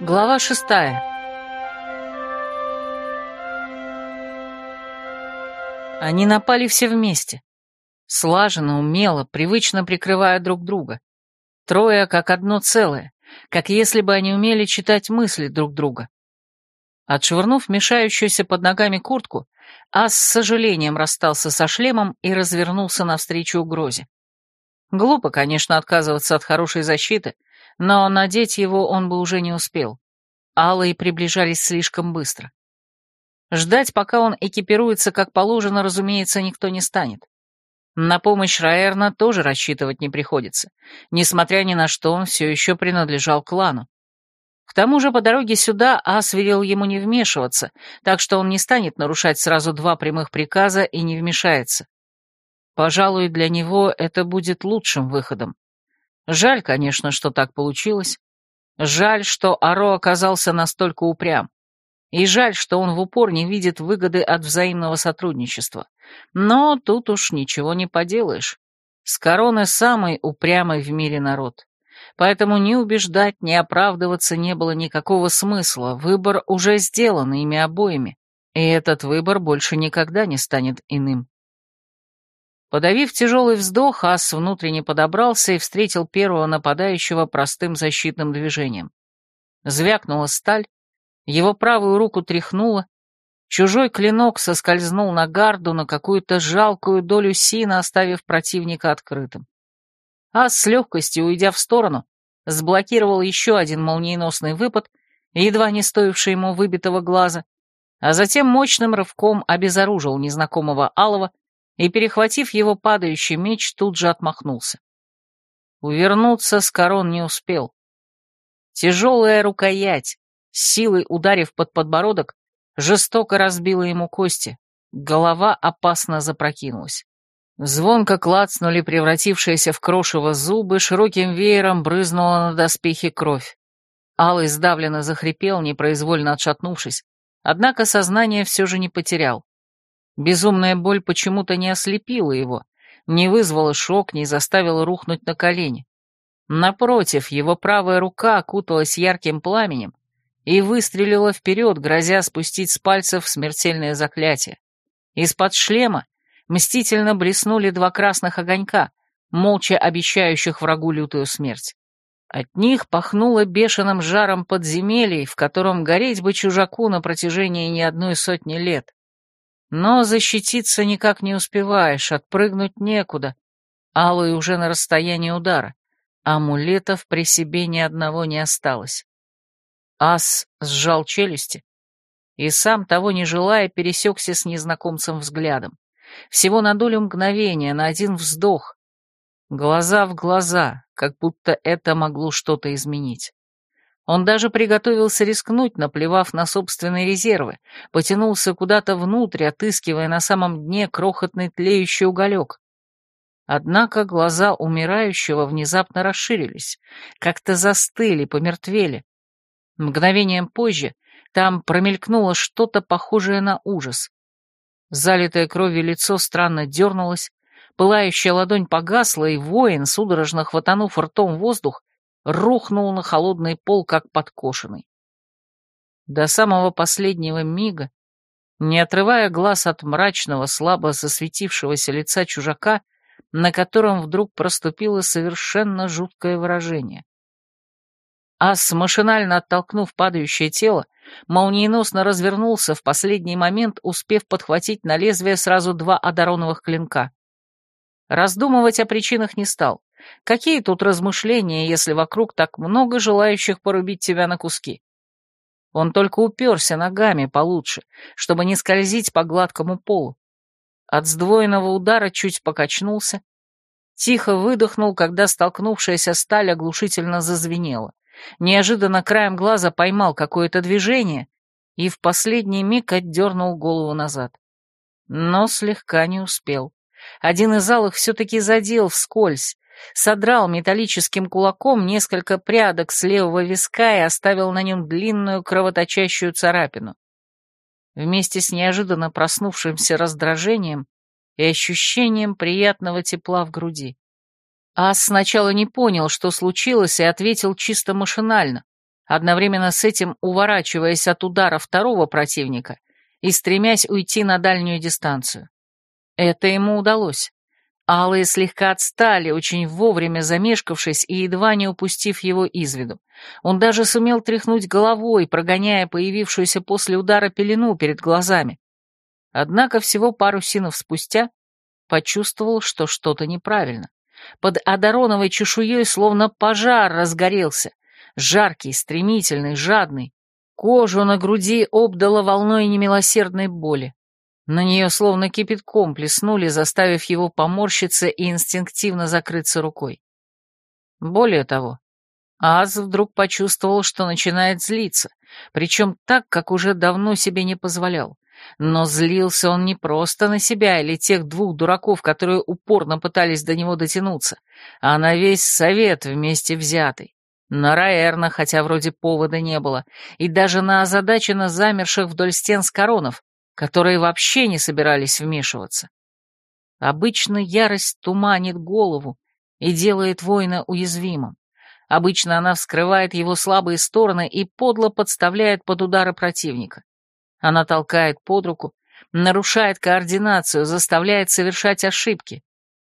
Глава шестая. Они напали все вместе. Слаженно, умело, привычно прикрывая друг друга. Трое как одно целое, как если бы они умели читать мысли друг друга. Отшвырнув мешающуюся под ногами куртку, Ас с сожалением расстался со шлемом и развернулся навстречу угрозе. Глупо, конечно, отказываться от хорошей защиты, но надеть его он бы уже не успел. Алые приближались слишком быстро. Ждать, пока он экипируется как положено, разумеется, никто не станет. На помощь Раэрна тоже рассчитывать не приходится. Несмотря ни на что, он все еще принадлежал клану. К тому же по дороге сюда Ас велел ему не вмешиваться, так что он не станет нарушать сразу два прямых приказа и не вмешается. Пожалуй, для него это будет лучшим выходом. Жаль, конечно, что так получилось. Жаль, что Аро оказался настолько упрям. И жаль, что он в упор не видит выгоды от взаимного сотрудничества. Но тут уж ничего не поделаешь. С короны самый упрямый в мире народ. Поэтому ни убеждать, ни оправдываться не было никакого смысла. Выбор уже сделан ими обоими. И этот выбор больше никогда не станет иным. Подавив тяжелый вздох, ас внутренне подобрался и встретил первого нападающего простым защитным движением. Звякнула сталь, его правую руку тряхнуло, чужой клинок соскользнул на гарду на какую-то жалкую долю сина, оставив противника открытым. Ас с легкостью, уйдя в сторону, сблокировал еще один молниеносный выпад, едва не стоивший ему выбитого глаза, а затем мощным рывком обезоружил незнакомого Алова, и, перехватив его падающий меч, тут же отмахнулся. Увернуться с корон не успел. Тяжелая рукоять, силой ударив под подбородок, жестоко разбила ему кости, голова опасно запрокинулась. Звонко клацнули превратившиеся в крошево зубы, широким веером брызнула на доспехи кровь. Алый сдавленно захрипел, непроизвольно отшатнувшись, однако сознание все же не потерял. Безумная боль почему-то не ослепила его, не вызвала шок, не заставила рухнуть на колени. Напротив, его правая рука окуталась ярким пламенем и выстрелила вперед, грозя спустить с пальцев смертельное заклятие. Из-под шлема мстительно блеснули два красных огонька, молча обещающих врагу лютую смерть. От них пахнуло бешеным жаром подземелий, в котором гореть бы чужаку на протяжении не одной сотни лет. Но защититься никак не успеваешь, отпрыгнуть некуда. Алый уже на расстоянии удара. Амулетов при себе ни одного не осталось. Ас сжал челюсти и, сам того не желая, пересекся с незнакомцем взглядом. Всего на долю мгновения, на один вздох. Глаза в глаза, как будто это могло что-то изменить. Он даже приготовился рискнуть, наплевав на собственные резервы, потянулся куда-то внутрь, отыскивая на самом дне крохотный тлеющий уголек. Однако глаза умирающего внезапно расширились, как-то застыли, помертвели. Мгновением позже там промелькнуло что-то похожее на ужас. Залитое кровью лицо странно дернулось, пылающая ладонь погасла, и воин, судорожно хватанув ртом воздух, рухнул на холодный пол, как подкошенный. До самого последнего мига, не отрывая глаз от мрачного, слабо засветившегося лица чужака, на котором вдруг проступило совершенно жуткое выражение. Ас, машинально оттолкнув падающее тело, молниеносно развернулся в последний момент, успев подхватить на лезвие сразу два одароновых клинка. Раздумывать о причинах не стал. Какие тут размышления, если вокруг так много желающих порубить тебя на куски? Он только уперся ногами получше, чтобы не скользить по гладкому полу. От сдвоенного удара чуть покачнулся, тихо выдохнул, когда столкнувшаяся сталь оглушительно зазвенела. Неожиданно краем глаза поймал какое-то движение и в последний миг отдернул голову назад. Но слегка не успел. Один из алых все-таки задел вскользь, содрал металлическим кулаком несколько прядок с левого виска и оставил на нем длинную кровоточащую царапину. Вместе с неожиданно проснувшимся раздражением и ощущением приятного тепла в груди. Ас сначала не понял, что случилось, и ответил чисто машинально. одновременно с этим уворачиваясь от удара второго противника и стремясь уйти на дальнюю дистанцию. Это ему удалось. Алые слегка отстали, очень вовремя замешкавшись и едва не упустив его из виду. Он даже сумел тряхнуть головой, прогоняя появившуюся после удара пелену перед глазами. Однако всего пару синов спустя почувствовал, что что-то неправильно. Под одароновой чешуей словно пожар разгорелся. Жаркий, стремительный, жадный. Кожу на груди обдало волной немилосердной боли. На нее словно кипятком плеснули, заставив его поморщиться и инстинктивно закрыться рукой. Более того, Аз вдруг почувствовал, что начинает злиться, причем так, как уже давно себе не позволял. Но злился он не просто на себя или тех двух дураков, которые упорно пытались до него дотянуться, а на весь совет вместе взятый. На Раэрна, хотя вроде повода не было, и даже на озадаченно замерших вдоль стен с коронов, которые вообще не собирались вмешиваться. Обычно ярость туманит голову и делает воина уязвимым. Обычно она вскрывает его слабые стороны и подло подставляет под удары противника. Она толкает под руку, нарушает координацию, заставляет совершать ошибки.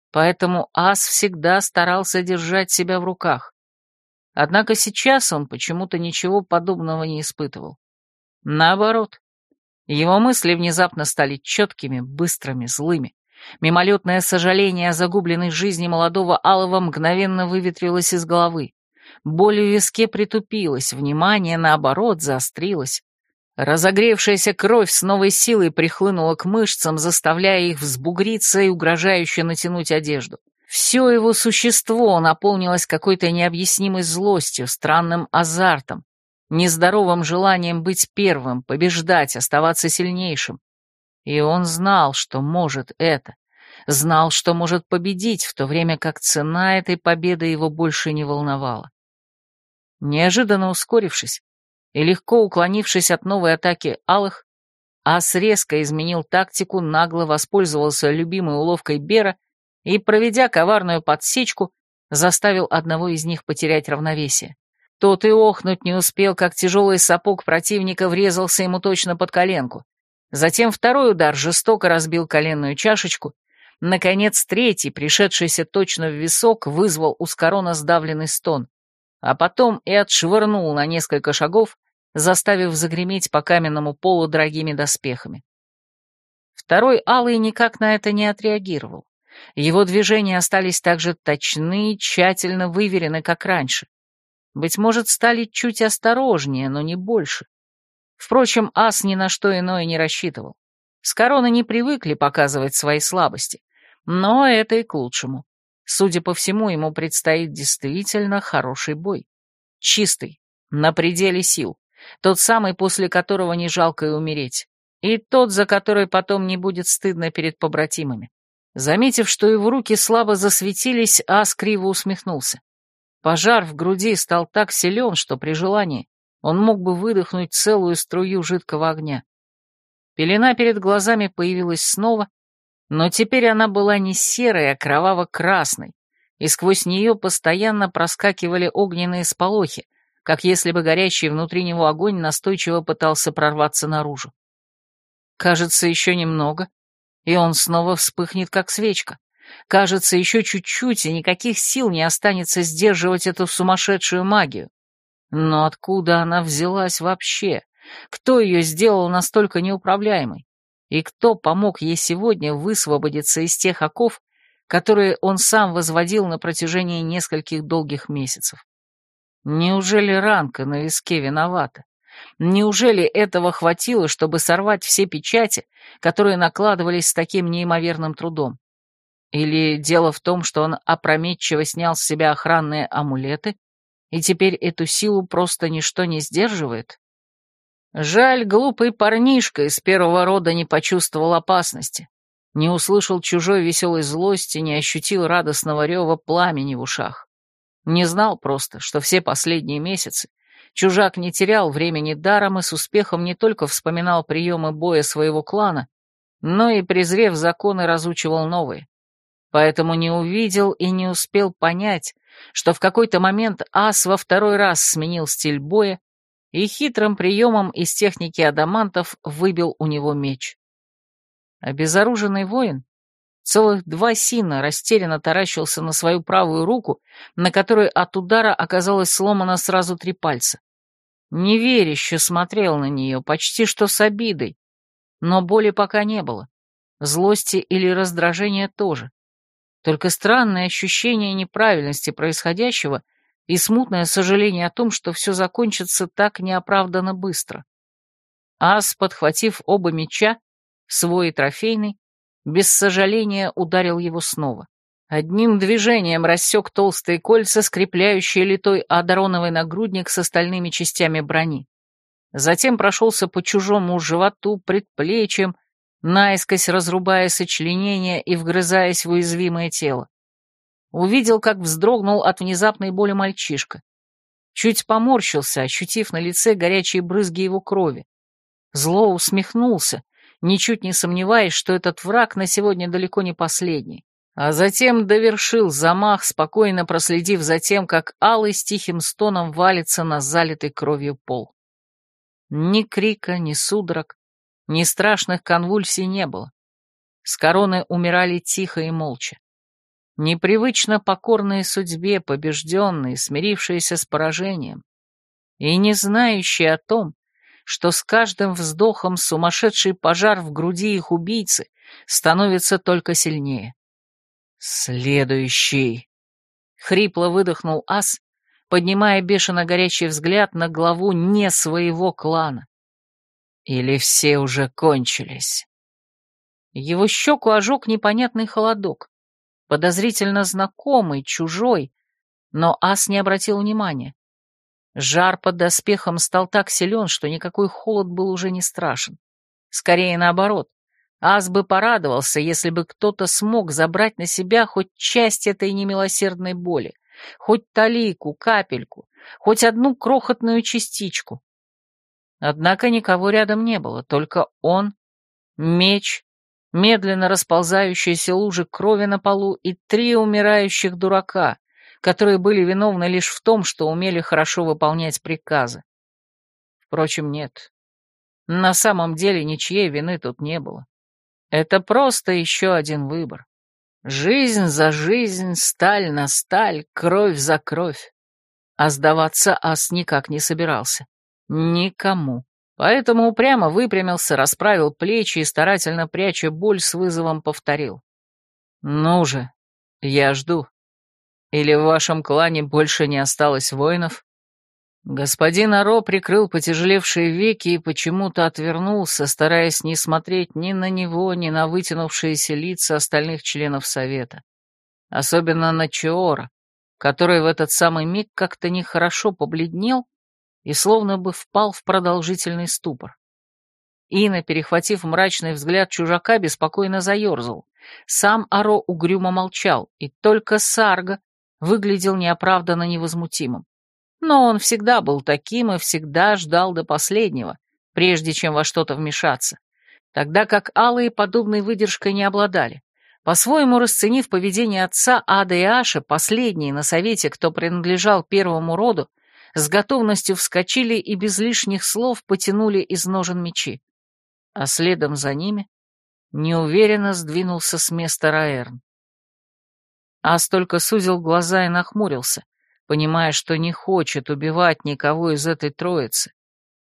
Поэтому ас всегда старался держать себя в руках. Однако сейчас он почему-то ничего подобного не испытывал. Наоборот, его мысли внезапно стали четкими, быстрыми, злыми. Мимолетное сожаление о загубленной жизни молодого Алова мгновенно выветрилось из головы. Боль в виске притупилась, внимание, наоборот, заострилось. Разогревшаяся кровь с новой силой прихлынула к мышцам, заставляя их взбугриться и угрожающе натянуть одежду. Все его существо наполнилось какой-то необъяснимой злостью, странным азартом, нездоровым желанием быть первым, побеждать, оставаться сильнейшим. И он знал, что может это, знал, что может победить, в то время как цена этой победы его больше не волновала. Неожиданно ускорившись и легко уклонившись от новой атаки алых, Ас резко изменил тактику, нагло воспользовался любимой уловкой Бера и, проведя коварную подсечку, заставил одного из них потерять равновесие. Тот и охнуть не успел, как тяжелый сапог противника врезался ему точно под коленку. Затем второй удар жестоко разбил коленную чашечку. Наконец, третий, пришедшийся точно в висок, вызвал у Скорона сдавленный стон, а потом и отшвырнул на несколько шагов, заставив загреметь по каменному полу дорогими доспехами. Второй Алый никак на это не отреагировал. Его движения остались так же точны тщательно выверены, как раньше. Быть может, стали чуть осторожнее, но не больше. Впрочем, ас ни на что иное не рассчитывал. С короны не привыкли показывать свои слабости, но это и к лучшему. Судя по всему, ему предстоит действительно хороший бой. Чистый, на пределе сил. Тот самый, после которого не жалко и умереть. И тот, за который потом не будет стыдно перед побратимами. Заметив, что его руки слабо засветились, Ас криво усмехнулся. Пожар в груди стал так силен, что при желании он мог бы выдохнуть целую струю жидкого огня. Пелена перед глазами появилась снова, но теперь она была не серой, а кроваво-красной, и сквозь нее постоянно проскакивали огненные сполохи, как если бы горящий внутри него огонь настойчиво пытался прорваться наружу. Кажется, еще немного, и он снова вспыхнет, как свечка. Кажется, еще чуть-чуть, и никаких сил не останется сдерживать эту сумасшедшую магию. Но откуда она взялась вообще? Кто ее сделал настолько неуправляемой? И кто помог ей сегодня высвободиться из тех оков, которые он сам возводил на протяжении нескольких долгих месяцев? Неужели ранка на виске виновата? Неужели этого хватило, чтобы сорвать все печати, которые накладывались с таким неимоверным трудом? Или дело в том, что он опрометчиво снял с себя охранные амулеты, и теперь эту силу просто ничто не сдерживает? Жаль, глупый парнишка из первого рода не почувствовал опасности, не услышал чужой веселой злости, не ощутил радостного рева пламени в ушах. Не знал просто, что все последние месяцы чужак не терял времени даром и с успехом не только вспоминал приемы боя своего клана, но и, презрев законы, разучивал новые поэтому не увидел и не успел понять, что в какой-то момент ас во второй раз сменил стиль боя и хитрым приемом из техники адамантов выбил у него меч. Обезоруженный воин целых два сина растерянно таращился на свою правую руку, на которой от удара оказалось сломано сразу три пальца. Неверяще смотрел на нее, почти что с обидой, но боли пока не было. Злости или раздражения тоже. Только странное ощущение неправильности происходящего и смутное сожаление о том, что все закончится так неоправданно быстро. Ас, подхватив оба меча, свой и трофейный, без сожаления ударил его снова. Одним движением рассек толстые кольца, скрепляющие литой адароновый нагрудник с остальными частями брони. Затем прошелся по чужому животу, предплечьям, наискось разрубая сочленения и вгрызаясь в уязвимое тело. Увидел, как вздрогнул от внезапной боли мальчишка. Чуть поморщился, ощутив на лице горячие брызги его крови. Зло усмехнулся, ничуть не сомневаясь, что этот враг на сегодня далеко не последний. А затем довершил замах, спокойно проследив за тем, как Алый с тихим стоном валится на залитый кровью пол. Ни крика, ни судорог, ни страшных конвульсий не было. С короны умирали тихо и молча. Непривычно покорные судьбе, побежденные, смирившиеся с поражением, и не знающие о том, что с каждым вздохом сумасшедший пожар в груди их убийцы становится только сильнее. «Следующий!» — хрипло выдохнул ас, поднимая бешено горящий взгляд на главу не своего клана. Или все уже кончились? Его щеку ожег непонятный холодок, подозрительно знакомый, чужой, но ас не обратил внимания. Жар под доспехом стал так силен, что никакой холод был уже не страшен. Скорее наоборот. Ас бы порадовался, если бы кто-то смог забрать на себя хоть часть этой немилосердной боли, хоть талику, капельку, хоть одну крохотную частичку. Однако никого рядом не было, только он, меч, медленно расползающиеся лужи крови на полу и три умирающих дурака, которые были виновны лишь в том, что умели хорошо выполнять приказы. Впрочем, нет. На самом деле ничьей вины тут не было. Это просто еще один выбор. Жизнь за жизнь, сталь на сталь, кровь за кровь. А сдаваться Ас никак не собирался. Никому. Поэтому упрямо выпрямился, расправил плечи и, старательно пряча боль, с вызовом повторил. «Ну же, я жду. Или в вашем клане больше не осталось воинов?» Господин Аро прикрыл потяжелевшие веки и почему-то отвернулся, стараясь не смотреть ни на него, ни на вытянувшиеся лица остальных членов Совета. Особенно на Чеора, который в этот самый миг как-то нехорошо побледнел и словно бы впал в продолжительный ступор. Ина, перехватив мрачный взгляд чужака, беспокойно заерзал. Сам Аро угрюмо молчал, и только Сарга выглядел неоправданно невозмутимым. Но он всегда был таким и всегда ждал до последнего, прежде чем во что-то вмешаться, тогда как алые подобной выдержкой не обладали. По-своему расценив поведение отца Ада и Аши, последние на совете, кто принадлежал первому роду, с готовностью вскочили и без лишних слов потянули из ножен мечи. А следом за ними неуверенно сдвинулся с места Раэрн. Ас только сузил глаза и нахмурился, понимая, что не хочет убивать никого из этой троицы.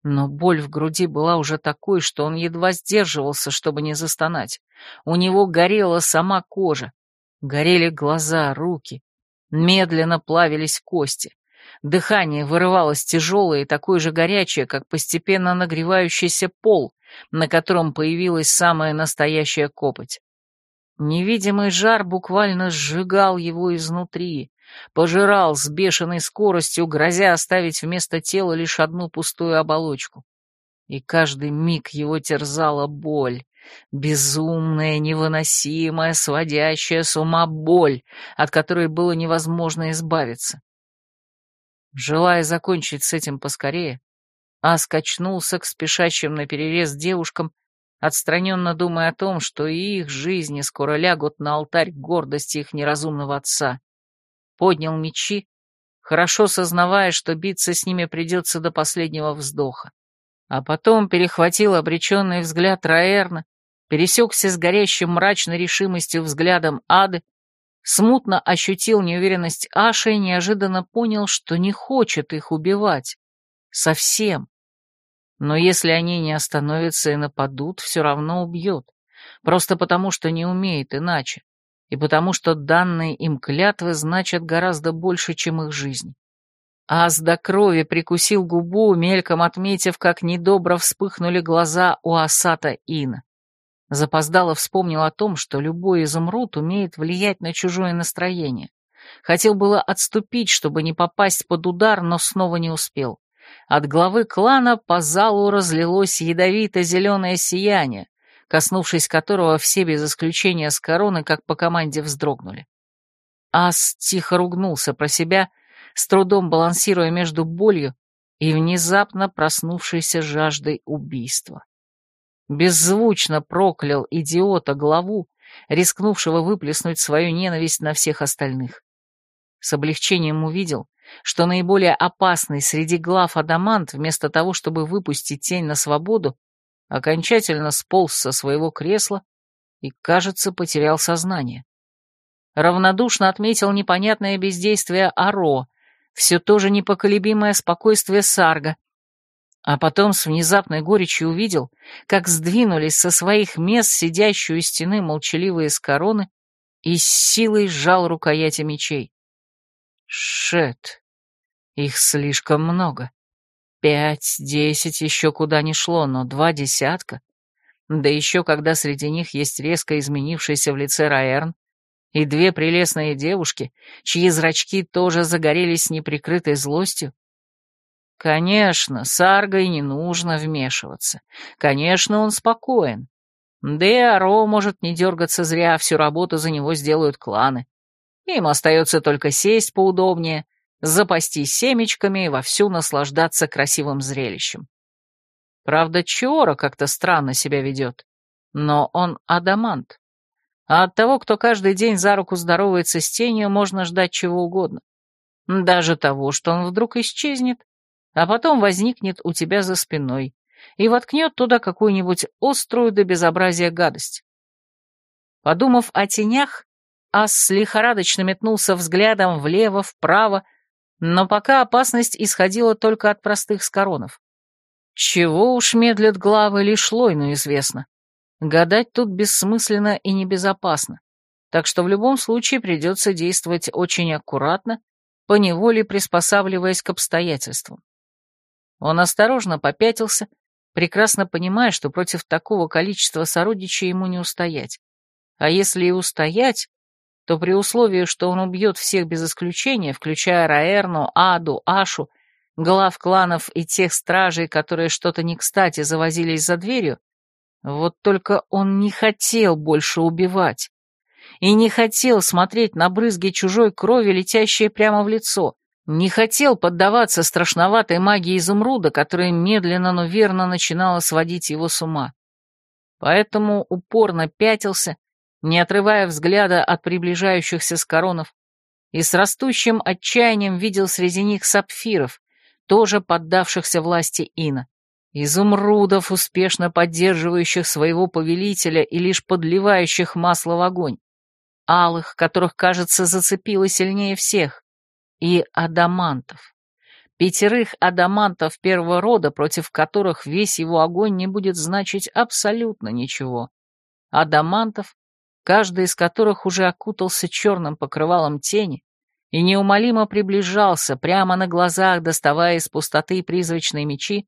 Но боль в груди была уже такой, что он едва сдерживался, чтобы не застонать. У него горела сама кожа, горели глаза, руки, медленно плавились кости. Дыхание вырывалось тяжелое и такое же горячее, как постепенно нагревающийся пол, на котором появилась самая настоящая копоть. Невидимый жар буквально сжигал его изнутри, пожирал с бешеной скоростью, грозя оставить вместо тела лишь одну пустую оболочку. И каждый миг его терзала боль, безумная, невыносимая, сводящая с ума боль, от которой было невозможно избавиться. Желая закончить с этим поскорее, Ас качнулся к спешащим на перерез девушкам, отстраненно думая о том, что и их жизни скоро лягут на алтарь гордости их неразумного отца. Поднял мечи, хорошо сознавая, что биться с ними придется до последнего вздоха. А потом перехватил обреченный взгляд Раэрна, пересекся с горящим мрачной решимостью взглядом Ады, смутно ощутил неуверенность Аши и неожиданно понял, что не хочет их убивать. Совсем. Но если они не остановятся и нападут, все равно убьет. Просто потому, что не умеет иначе. И потому, что данные им клятвы значат гораздо больше, чем их жизнь. Ас до крови прикусил губу, мельком отметив, как недобро вспыхнули глаза у Асата Ина. Запоздало вспомнил о том, что любой изумруд умеет влиять на чужое настроение. Хотел было отступить, чтобы не попасть под удар, но снова не успел. От главы клана по залу разлилось ядовито-зеленое сияние, коснувшись которого все без исключения с короны, как по команде, вздрогнули. Ас тихо ругнулся про себя, с трудом балансируя между болью и внезапно проснувшейся жаждой убийства. Беззвучно проклял идиота главу, рискнувшего выплеснуть свою ненависть на всех остальных. С облегчением увидел, что наиболее опасный среди глав Адамант, вместо того, чтобы выпустить тень на свободу, окончательно сполз со своего кресла и, кажется, потерял сознание. Равнодушно отметил непонятное бездействие Аро, все то же непоколебимое спокойствие Сарга, а потом с внезапной горечью увидел, как сдвинулись со своих мест сидящую у стены молчаливые с короны и с силой сжал рукояти мечей. Шет. Их слишком много. Пять, десять еще куда ни шло, но два десятка. Да еще когда среди них есть резко изменившийся в лице Раэрн и две прелестные девушки, чьи зрачки тоже загорелись неприкрытой злостью. Конечно, с Аргой не нужно вмешиваться. Конечно, он спокоен. Да и Аро может не дергаться зря, всю работу за него сделают кланы. Им остается только сесть поудобнее, запастись семечками и вовсю наслаждаться красивым зрелищем. Правда, Чиора как-то странно себя ведет, но он адамант. А от того, кто каждый день за руку здоровается с тенью, можно ждать чего угодно. Даже того, что он вдруг исчезнет, а потом возникнет у тебя за спиной и воткнет туда какую-нибудь острую до безобразия гадость. Подумав о тенях, Ас лихорадочно метнулся взглядом влево, вправо, но пока опасность исходила только от простых скоронов. Чего уж медлят главы, лишь Лойну известно. Гадать тут бессмысленно и небезопасно, так что в любом случае придется действовать очень аккуратно, поневоле приспосабливаясь к обстоятельствам. Он осторожно попятился, прекрасно понимая, что против такого количества сородичей ему не устоять. А если и устоять, то при условии, что он убьет всех без исключения, включая Раэрну, Аду, Ашу, глав кланов и тех стражей, которые что-то не кстати завозились за дверью, вот только он не хотел больше убивать. И не хотел смотреть на брызги чужой крови, летящие прямо в лицо. Не хотел поддаваться страшноватой магии изумруда, которая медленно, но верно начинала сводить его с ума. Поэтому упорно пятился, не отрывая взгляда от приближающихся скоронов, и с растущим отчаянием видел среди них сапфиров, тоже поддавшихся власти Ина, изумрудов, успешно поддерживающих своего повелителя и лишь подливающих масло в огонь, алых, которых, кажется, зацепило сильнее всех, и адамантов. Пятерых адамантов первого рода, против которых весь его огонь не будет значить абсолютно ничего. Адамантов, каждый из которых уже окутался черным покрывалом тени и неумолимо приближался, прямо на глазах доставая из пустоты призрачные мечи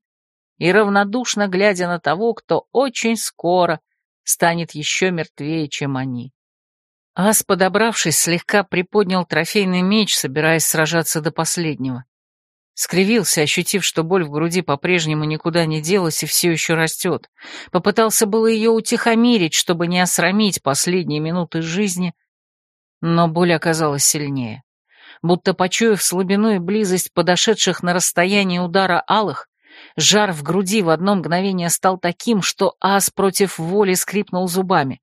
и равнодушно глядя на того, кто очень скоро станет еще мертвее, чем они. Ас, подобравшись, слегка приподнял трофейный меч, собираясь сражаться до последнего. Скривился, ощутив, что боль в груди по-прежнему никуда не делась и все еще растет. Попытался было ее утихомирить, чтобы не осрамить последние минуты жизни, но боль оказалась сильнее. Будто почуяв слабину и близость подошедших на расстояние удара алых, жар в груди в одно мгновение стал таким, что ас против воли скрипнул зубами.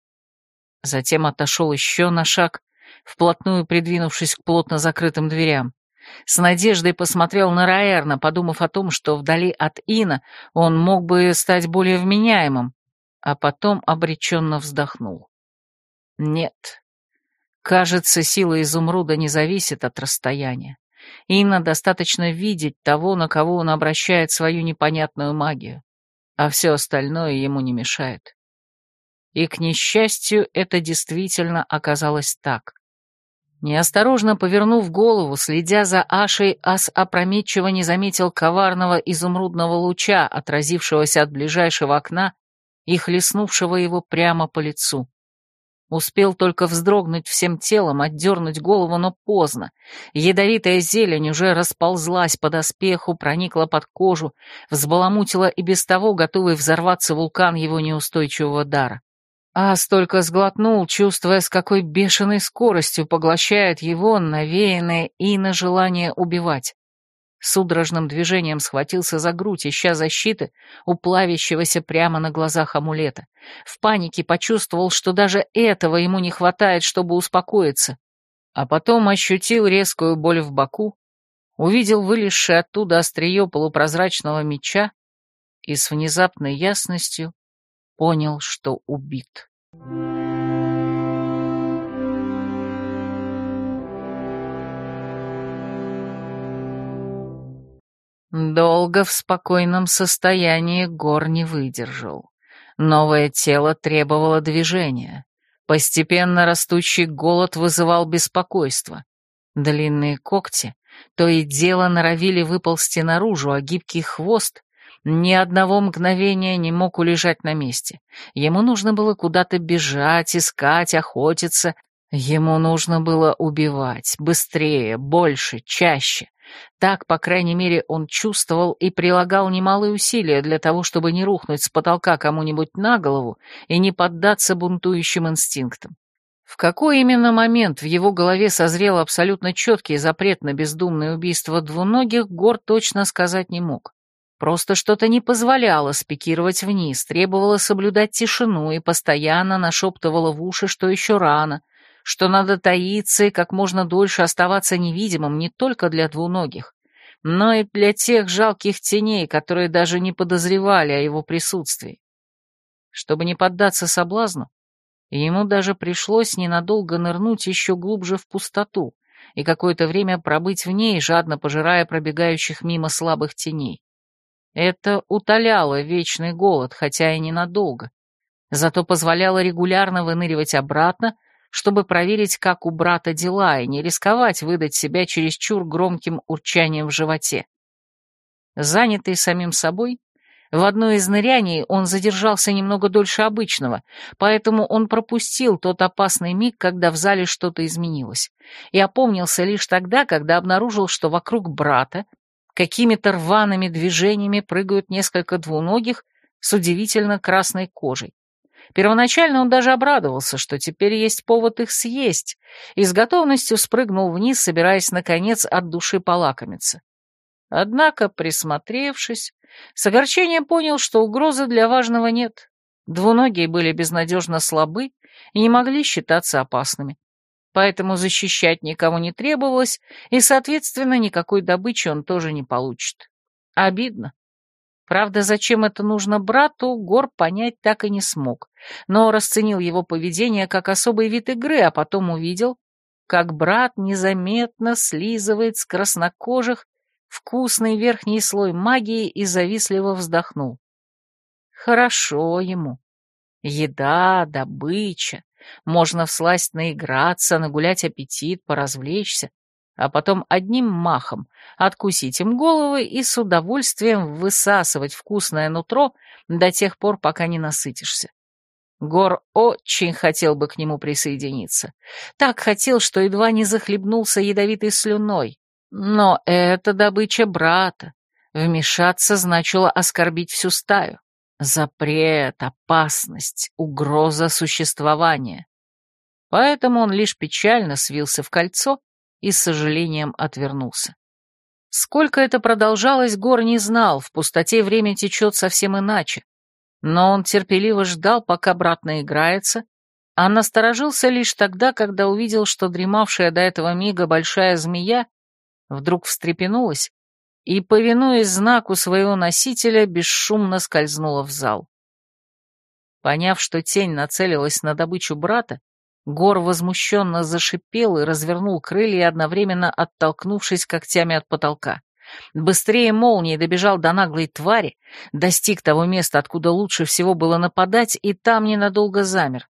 Затем отошел еще на шаг, вплотную придвинувшись к плотно закрытым дверям С надеждой посмотрел на Раэрна, подумав о том, что вдали от Ина он мог бы стать более вменяемым, а потом обреченно вздохнул. Нет. Кажется, сила изумруда не зависит от расстояния. Инна достаточно видеть того, на кого он обращает свою непонятную магию, а все остальное ему не мешает. И, к несчастью, это действительно оказалось так. Неосторожно повернув голову, следя за Ашей, Ас опрометчиво не заметил коварного изумрудного луча, отразившегося от ближайшего окна и хлестнувшего его прямо по лицу. Успел только вздрогнуть всем телом, отдернуть голову, но поздно. Ядовитая зелень уже расползлась по доспеху, проникла под кожу, взбаламутила и без того готовый взорваться вулкан его неустойчивого дара. А столько сглотнул, чувствуя, с какой бешеной скоростью поглощает его навеянное и на желание убивать. Судорожным движением схватился за грудь, ища защиты у плавящегося прямо на глазах амулета. В панике почувствовал, что даже этого ему не хватает, чтобы успокоиться. А потом ощутил резкую боль в боку, увидел вылезшее оттуда острие полупрозрачного меча и с внезапной ясностью понял, что убит. Долго в спокойном состоянии Гор не выдержал. Новое тело требовало движения. Постепенно растущий голод вызывал беспокойство. Длинные когти то и дело норовили выползти наружу, а гибкий хвост ни одного мгновения не мог улежать на месте. Ему нужно было куда-то бежать, искать, охотиться. Ему нужно было убивать. Быстрее, больше, чаще. Так, по крайней мере, он чувствовал и прилагал немалые усилия для того, чтобы не рухнуть с потолка кому-нибудь на голову и не поддаться бунтующим инстинктам. В какой именно момент в его голове созрел абсолютно четкий запрет на бездумное убийство двуногих, Гор точно сказать не мог. Просто что-то не позволяло спикировать вниз, требовало соблюдать тишину и постоянно нашептывало в уши, что еще рано, что надо таиться и как можно дольше оставаться невидимым не только для двуногих, но и для тех жалких теней, которые даже не подозревали о его присутствии. Чтобы не поддаться соблазну, ему даже пришлось ненадолго нырнуть еще глубже в пустоту и какое-то время пробыть в ней, жадно пожирая пробегающих мимо слабых теней. Это утоляло вечный голод, хотя и ненадолго, зато позволяло регулярно выныривать обратно, чтобы проверить, как у брата дела, и не рисковать выдать себя чересчур громким урчанием в животе. Занятый самим собой, в одно из ныряний он задержался немного дольше обычного, поэтому он пропустил тот опасный миг, когда в зале что-то изменилось, и опомнился лишь тогда, когда обнаружил, что вокруг брата какими-то рваными движениями прыгают несколько двуногих с удивительно красной кожей. Первоначально он даже обрадовался, что теперь есть повод их съесть, и с готовностью спрыгнул вниз, собираясь, наконец, от души полакомиться. Однако, присмотревшись, с огорчением понял, что угрозы для важного нет. Двуногие были безнадежно слабы и не могли считаться опасными. Поэтому защищать никого не требовалось, и, соответственно, никакой добычи он тоже не получит. Обидно. Правда, зачем это нужно брату, Гор понять так и не смог, но расценил его поведение как особый вид игры, а потом увидел, как брат незаметно слизывает с краснокожих вкусный верхний слой магии и завистливо вздохнул. Хорошо ему. Еда, добыча. Можно всласть наиграться, нагулять аппетит, поразвлечься а потом одним махом откусить им головы и с удовольствием высасывать вкусное нутро до тех пор, пока не насытишься. Гор очень хотел бы к нему присоединиться. Так хотел, что едва не захлебнулся ядовитой слюной. Но это добыча брата. Вмешаться значило оскорбить всю стаю. Запрет, опасность, угроза существования. Поэтому он лишь печально свился в кольцо и с сожалением отвернулся. Сколько это продолжалось, Гор не знал, в пустоте время течет совсем иначе. Но он терпеливо ждал, пока брат наиграется, а насторожился лишь тогда, когда увидел, что дремавшая до этого мига большая змея вдруг встрепенулась и, повинуясь знаку своего носителя, бесшумно скользнула в зал. Поняв, что тень нацелилась на добычу брата, Гор возмущенно зашипел и развернул крылья, одновременно оттолкнувшись когтями от потолка. Быстрее молнии добежал до наглой твари, достиг того места, откуда лучше всего было нападать, и там ненадолго замер.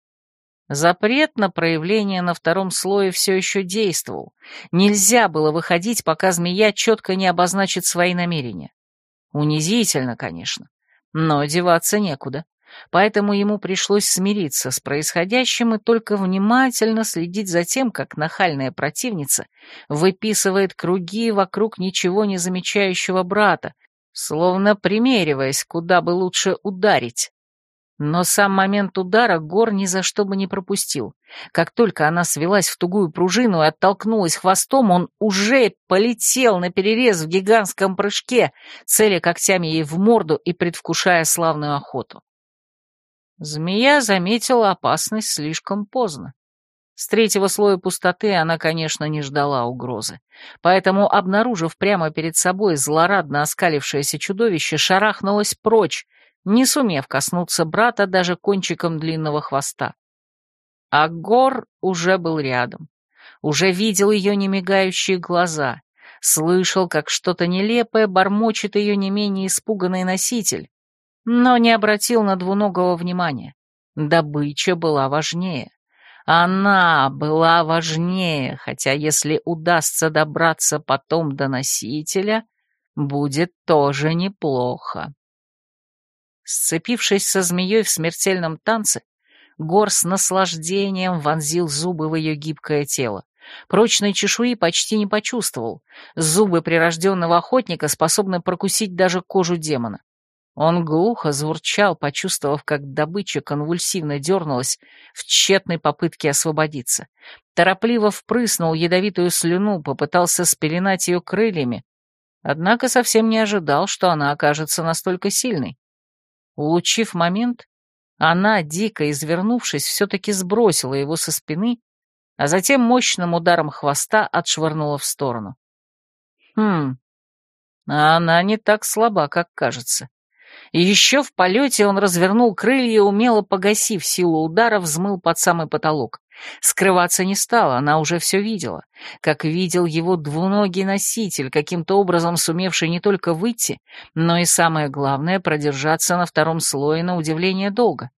Запрет на проявление на втором слое все еще действовал. Нельзя было выходить, пока змея четко не обозначит свои намерения. Унизительно, конечно, но деваться некуда поэтому ему пришлось смириться с происходящим и только внимательно следить за тем, как нахальная противница выписывает круги вокруг ничего не замечающего брата, словно примериваясь, куда бы лучше ударить. Но сам момент удара Гор ни за что бы не пропустил. Как только она свелась в тугую пружину и оттолкнулась хвостом, он уже полетел на перерез в гигантском прыжке, целя когтями ей в морду и предвкушая славную охоту. Змея заметила опасность слишком поздно. С третьего слоя пустоты она, конечно, не ждала угрозы. Поэтому, обнаружив прямо перед собой злорадно оскалившееся чудовище, шарахнулась прочь, не сумев коснуться брата даже кончиком длинного хвоста. А Гор уже был рядом. Уже видел ее немигающие глаза, слышал, как что-то нелепое бормочет ее не менее испуганный носитель, но не обратил на двуногого внимания. Добыча была важнее. Она была важнее, хотя если удастся добраться потом до носителя, будет тоже неплохо. Сцепившись со змеей в смертельном танце, Гор с наслаждением вонзил зубы в ее гибкое тело. Прочной чешуи почти не почувствовал. Зубы прирожденного охотника способны прокусить даже кожу демона. Он глухо звурчал, почувствовав, как добыча конвульсивно дернулась в тщетной попытке освободиться. Торопливо впрыснул ядовитую слюну, попытался спеленать ее крыльями, однако совсем не ожидал, что она окажется настолько сильной. Улучив момент, она, дико извернувшись, все-таки сбросила его со спины, а затем мощным ударом хвоста отшвырнула в сторону. Хм, а она не так слаба, как кажется. И еще в полете он развернул крылья, умело погасив силу удара, взмыл под самый потолок. Скрываться не стала, она уже все видела. Как видел его двуногий носитель, каким-то образом сумевший не только выйти, но и, самое главное, продержаться на втором слое на удивление долго.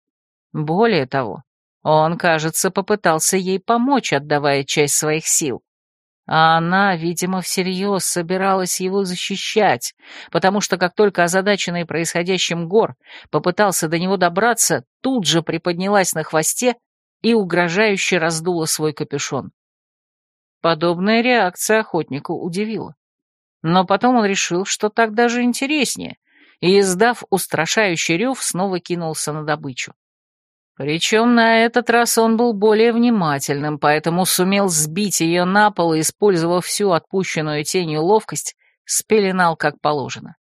Более того, он, кажется, попытался ей помочь, отдавая часть своих сил. А она, видимо, всерьез собиралась его защищать, потому что как только озадаченный происходящим гор попытался до него добраться, тут же приподнялась на хвосте и угрожающе раздула свой капюшон. Подобная реакция охотнику удивила. Но потом он решил, что так даже интереснее, и, издав устрашающий рев, снова кинулся на добычу. Причем на этот раз он был более внимательным, поэтому сумел сбить ее на пол и, использовав всю отпущенную тенью ловкость, спеленал как положено.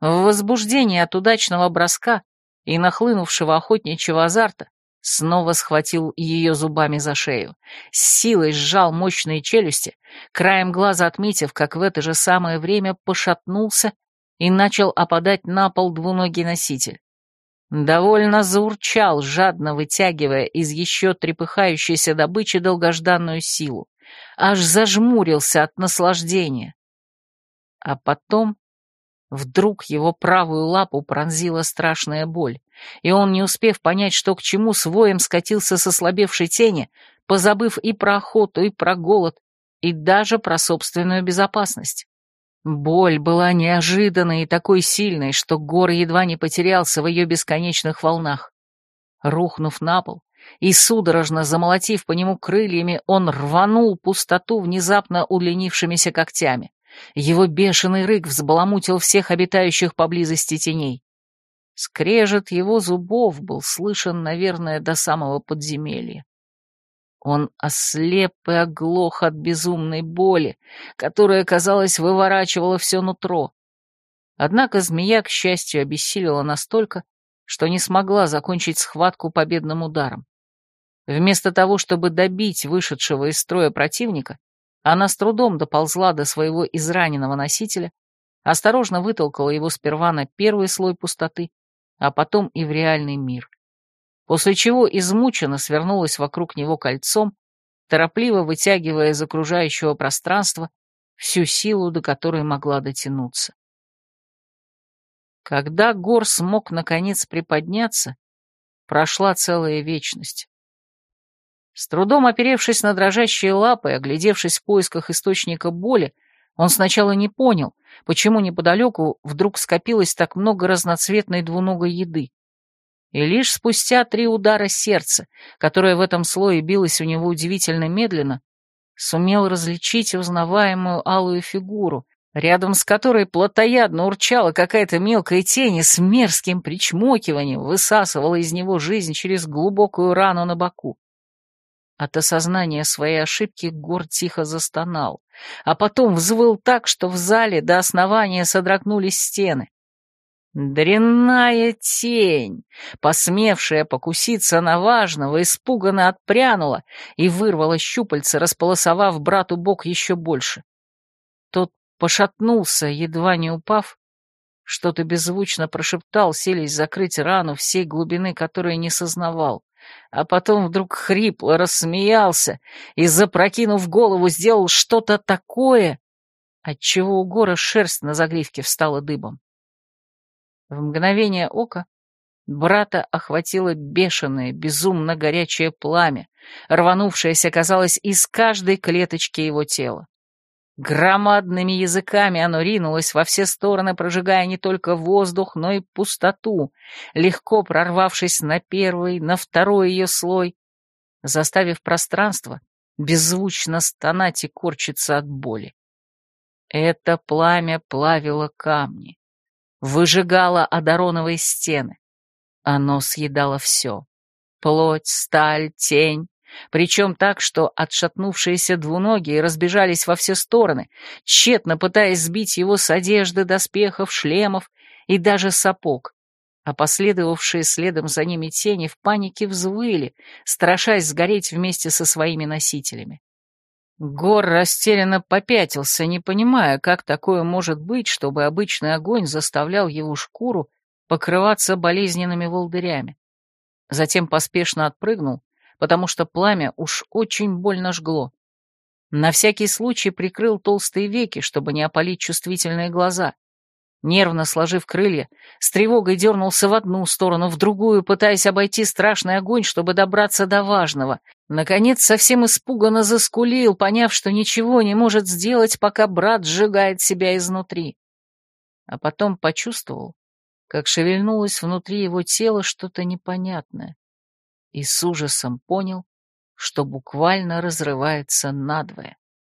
В возбуждении от удачного броска и нахлынувшего охотничьего азарта снова схватил ее зубами за шею, с силой сжал мощные челюсти, краем глаза отметив, как в это же самое время пошатнулся и начал опадать на пол двуногий носитель. Довольно заурчал, жадно вытягивая из еще трепыхающейся добычи долгожданную силу. Аж зажмурился от наслаждения. А потом вдруг его правую лапу пронзила страшная боль, и он, не успев понять, что к чему, с воем скатился со слабевшей тени, позабыв и про охоту, и про голод, и даже про собственную безопасность. Боль была неожиданной и такой сильной, что Гор едва не потерялся в ее бесконечных волнах. Рухнув на пол и судорожно замолотив по нему крыльями, он рванул пустоту внезапно удлинившимися когтями. Его бешеный рык взбаламутил всех обитающих поблизости теней. Скрежет его зубов был слышен, наверное, до самого подземелья. Он ослеп и оглох от безумной боли, которая, казалось, выворачивала все нутро. Однако змея, к счастью, обессилила настолько, что не смогла закончить схватку победным ударом. Вместо того, чтобы добить вышедшего из строя противника, Она с трудом доползла до своего израненного носителя, осторожно вытолкала его сперва на первый слой пустоты, а потом и в реальный мир. После чего измученно свернулась вокруг него кольцом, торопливо вытягивая из окружающего пространства всю силу, до которой могла дотянуться. Когда Гор смог наконец приподняться, прошла целая вечность. С трудом оперевшись на дрожащие лапы и оглядевшись в поисках источника боли, он сначала не понял, почему неподалеку вдруг скопилось так много разноцветной двуногой еды. И лишь спустя три удара сердца, которое в этом слое билось у него удивительно медленно, сумел различить узнаваемую алую фигуру, рядом с которой плотоядно урчала какая-то мелкая тень и с мерзким причмокиванием высасывала из него жизнь через глубокую рану на боку. От осознания своей ошибки Гор тихо застонал, а потом взвыл так, что в зале до основания содрогнулись стены. Дрянная тень, посмевшая покуситься на важного, испуганно отпрянула и вырвала щупальца, располосовав брату бок еще больше. Тот пошатнулся, едва не упав, что-то беззвучно прошептал, селись закрыть рану всей глубины, которой не сознавал а потом вдруг хрипло рассмеялся и, запрокинув голову, сделал что-то такое, отчего у Гора шерсть на загривке встала дыбом. В мгновение ока брата охватило бешеное, безумно горячее пламя, рванувшееся, казалось, из каждой клеточки его тела. Громадными языками оно ринулось во все стороны, прожигая не только воздух, но и пустоту, легко прорвавшись на первый, на второй ее слой, заставив пространство беззвучно стонать и корчиться от боли. Это пламя плавило камни, выжигало одароновые стены. Оно съедало все — плоть, сталь, тень, причем так, что отшатнувшиеся двуногие разбежались во все стороны, тщетно пытаясь сбить его с одежды, доспехов, шлемов и даже сапог. А последовавшие следом за ними тени в панике взвыли, страшась сгореть вместе со своими носителями. Гор растерянно попятился, не понимая, как такое может быть, чтобы обычный огонь заставлял его шкуру покрываться болезненными волдырями. Затем поспешно отпрыгнул потому что пламя уж очень больно жгло. На всякий случай прикрыл толстые веки, чтобы не опалить чувствительные глаза. Нервно сложив крылья, с тревогой дернулся в одну сторону, в другую, пытаясь обойти страшный огонь, чтобы добраться до важного. Наконец, совсем испуганно заскулил, поняв, что ничего не может сделать, пока брат сжигает себя изнутри. А потом почувствовал, как шевельнулось внутри его тела что-то непонятное и с ужасом понял, что буквально разрывается надвое.